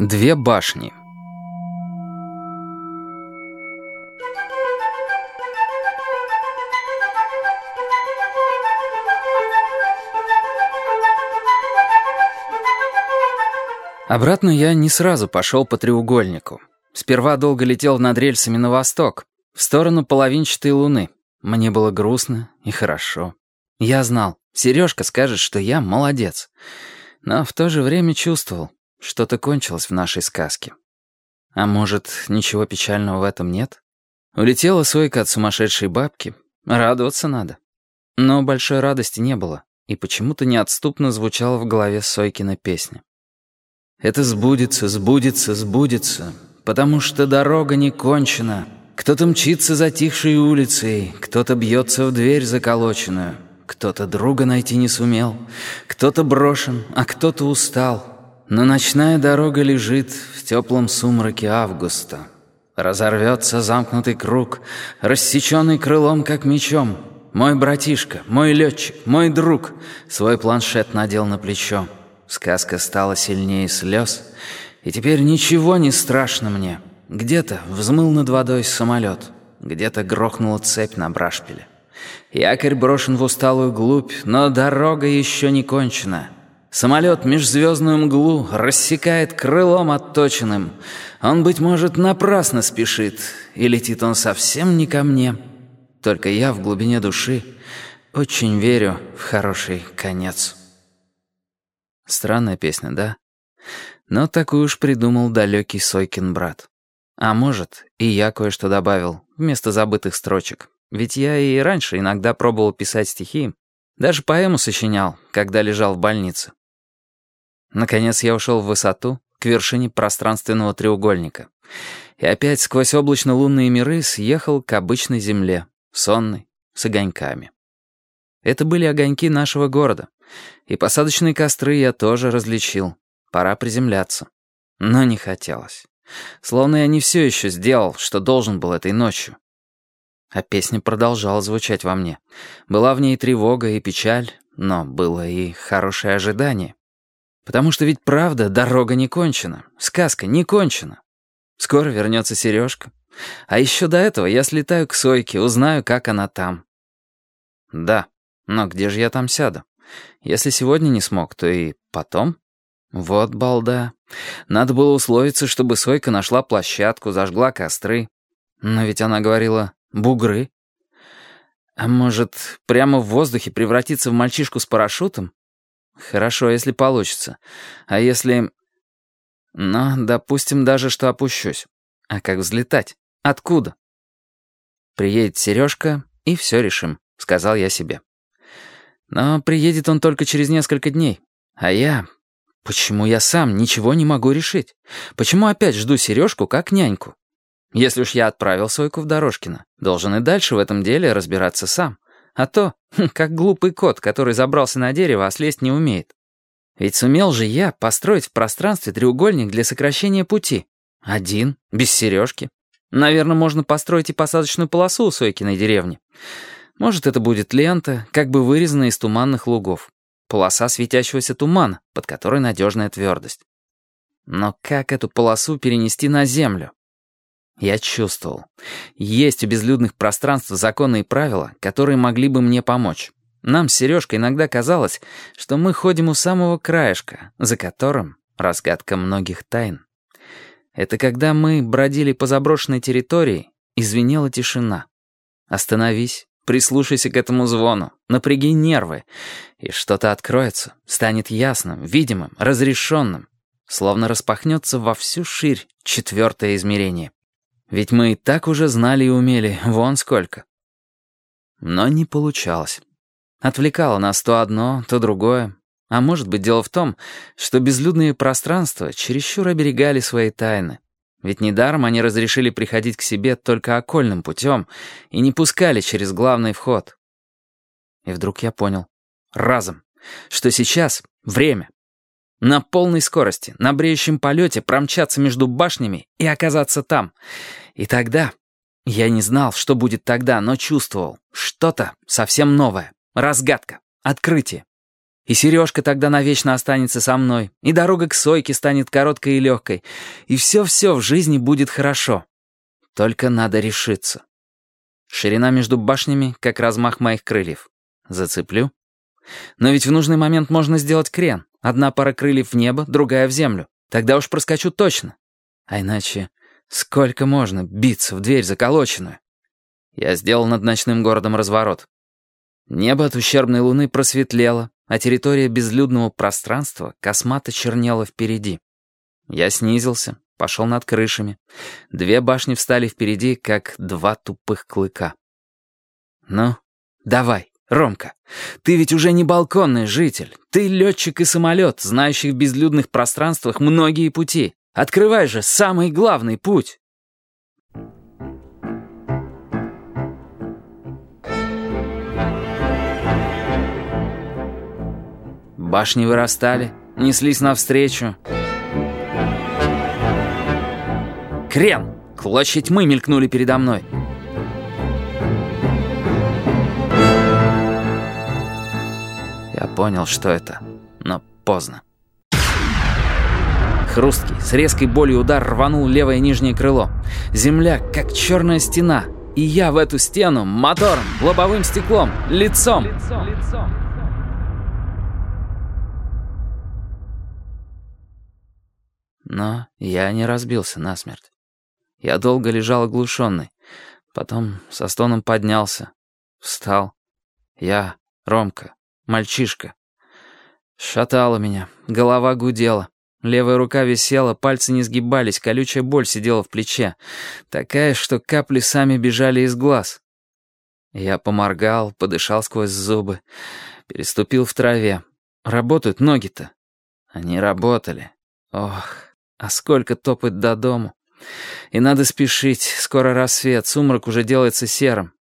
Две башни. Обратно я не сразу пошел по треугольнику. Сперва долго летел над рельсами на восток, в сторону половинчатой луны. Мне было грустно и хорошо. Я знал, Сережка скажет, что я молодец. Но в то же время чувствовал, что-то кончилось в нашей сказке. А может, ничего печального в этом нет? Улетела Сойка от сумасшедшей бабки. Радоваться надо. Но большой радости не было, и почему-то неотступно звучала в голове Сойкина песня. «Это сбудется, сбудется, сбудется, потому что дорога не кончена. Кто-то мчится затихшей улицей, кто-то бьется в дверь заколоченную». Кто-то друга найти не сумел, кто-то брошен, а кто-то устал. Но ночная дорога лежит в теплом сумраке августа. Разорвется замкнутый круг, рассеченный крылом, как мечом. Мой братишка, мой летчик, мой друг свой планшет надел на плечо. Сказка стала сильнее слез, и теперь ничего не страшно мне. Где-то взмыл над водой самолет, где-то грохнула цепь на брашпиле. Якорь брошен в усталую глубь, но дорога еще не кончена. Самолет межзвездную мглу рассекает крылом отточенным. Он, быть может, напрасно спешит, и летит он совсем не ко мне. Только я в глубине души очень верю в хороший конец. Странная песня, да? Но такую уж придумал далекий Сойкин брат. А может, и я кое-что добавил вместо забытых строчек. Ведь я и раньше иногда пробовал писать стихи. Даже поэму сочинял, когда лежал в больнице. Наконец я ушел в высоту, к вершине пространственного треугольника. И опять сквозь облачно-лунные миры съехал к обычной земле, сонной, с огоньками. Это были огоньки нашего города. И посадочные костры я тоже различил. Пора приземляться. Но не хотелось. Словно я не все еще сделал, что должен был этой ночью. А песня продолжала звучать во мне. Была в ней тревога и печаль, но было и хорошее ожидание. Потому что ведь правда, дорога не кончена, сказка не кончена. Скоро вернется Сережка. А еще до этого я слетаю к Сойке, узнаю, как она там. Да, но где же я там сяду? Если сегодня не смог, то и потом. Вот балда. Надо было условиться, чтобы Сойка нашла площадку, зажгла костры. Но ведь она говорила, Бугры? А может, прямо в воздухе превратиться в мальчишку с парашютом? Хорошо, если получится. А если... Ну, допустим даже, что опущусь. А как взлетать? Откуда? Приедет Сережка, и все решим, сказал я себе. Но приедет он только через несколько дней. А я... Почему я сам ничего не могу решить? Почему опять жду Сережку как няньку? Если уж я отправил Сойку в Дорожкино, должен и дальше в этом деле разбираться сам. А то, хм, как глупый кот, который забрался на дерево, а слезть не умеет. Ведь сумел же я построить в пространстве треугольник для сокращения пути. Один, без сережки. Наверное, можно построить и посадочную полосу у Сойкиной деревни. Может, это будет лента, как бы вырезанная из туманных лугов. Полоса светящегося тумана, под которой надежная твердость. Но как эту полосу перенести на землю? Я чувствовал. Есть у безлюдных пространств законы и правила, которые могли бы мне помочь. Нам с Сережкой иногда казалось, что мы ходим у самого краешка, за которым разгадка многих тайн. Это когда мы бродили по заброшенной территории, и тишина. Остановись, прислушайся к этому звону, напряги нервы, и что-то откроется, станет ясным, видимым, разрешенным, словно распахнется во всю ширь четвертое измерение. Ведь мы и так уже знали и умели, вон сколько. Но не получалось. Отвлекало нас то одно, то другое. А может быть, дело в том, что безлюдные пространства чересчур оберегали свои тайны. Ведь недаром они разрешили приходить к себе только окольным путем и не пускали через главный вход. И вдруг я понял, разом, что сейчас время. На полной скорости, на бреющем полете промчаться между башнями и оказаться там. И тогда... Я не знал, что будет тогда, но чувствовал. Что-то совсем новое. Разгадка. Открытие. И Сережка тогда навечно останется со мной, и дорога к Сойке станет короткой и легкой, и все-все в жизни будет хорошо. Только надо решиться. Ширина между башнями, как размах моих крыльев. Зацеплю. Но ведь в нужный момент можно сделать крен. Одна пара крыльев в небо, другая в землю. Тогда уж проскочу точно. А иначе сколько можно биться в дверь заколоченную? Я сделал над ночным городом разворот. Небо от ущербной луны просветлело, а территория безлюдного пространства космато чернела впереди. Я снизился, пошел над крышами. Две башни встали впереди, как два тупых клыка. «Ну, давай, Ромка, ты ведь уже не балконный житель. Ты летчик и самолет, знающий в безлюдных пространствах многие пути. Открывай же самый главный путь!» Башни вырастали, неслись навстречу. Крен! Клочья тьмы мелькнули передо мной. Понял, что это, но поздно. Хрусткий, с резкой болью удар рванул левое нижнее крыло. Земля, как черная стена. И я в эту стену мотором, лобовым стеклом, лицом. лицом, лицом. Но я не разбился насмерть. Я долго лежал оглушенный. Потом со стоном поднялся. Встал. Я, Ромка, мальчишка. Шатало меня, голова гудела. Левая рука висела, пальцы не сгибались, колючая боль сидела в плече. Такая, что капли сами бежали из глаз. Я поморгал, подышал сквозь зубы. Переступил в траве. Работают ноги-то. Они работали. Ох... А сколько топать до дому. И надо спешить, скоро рассвет, сумрак уже делается серым.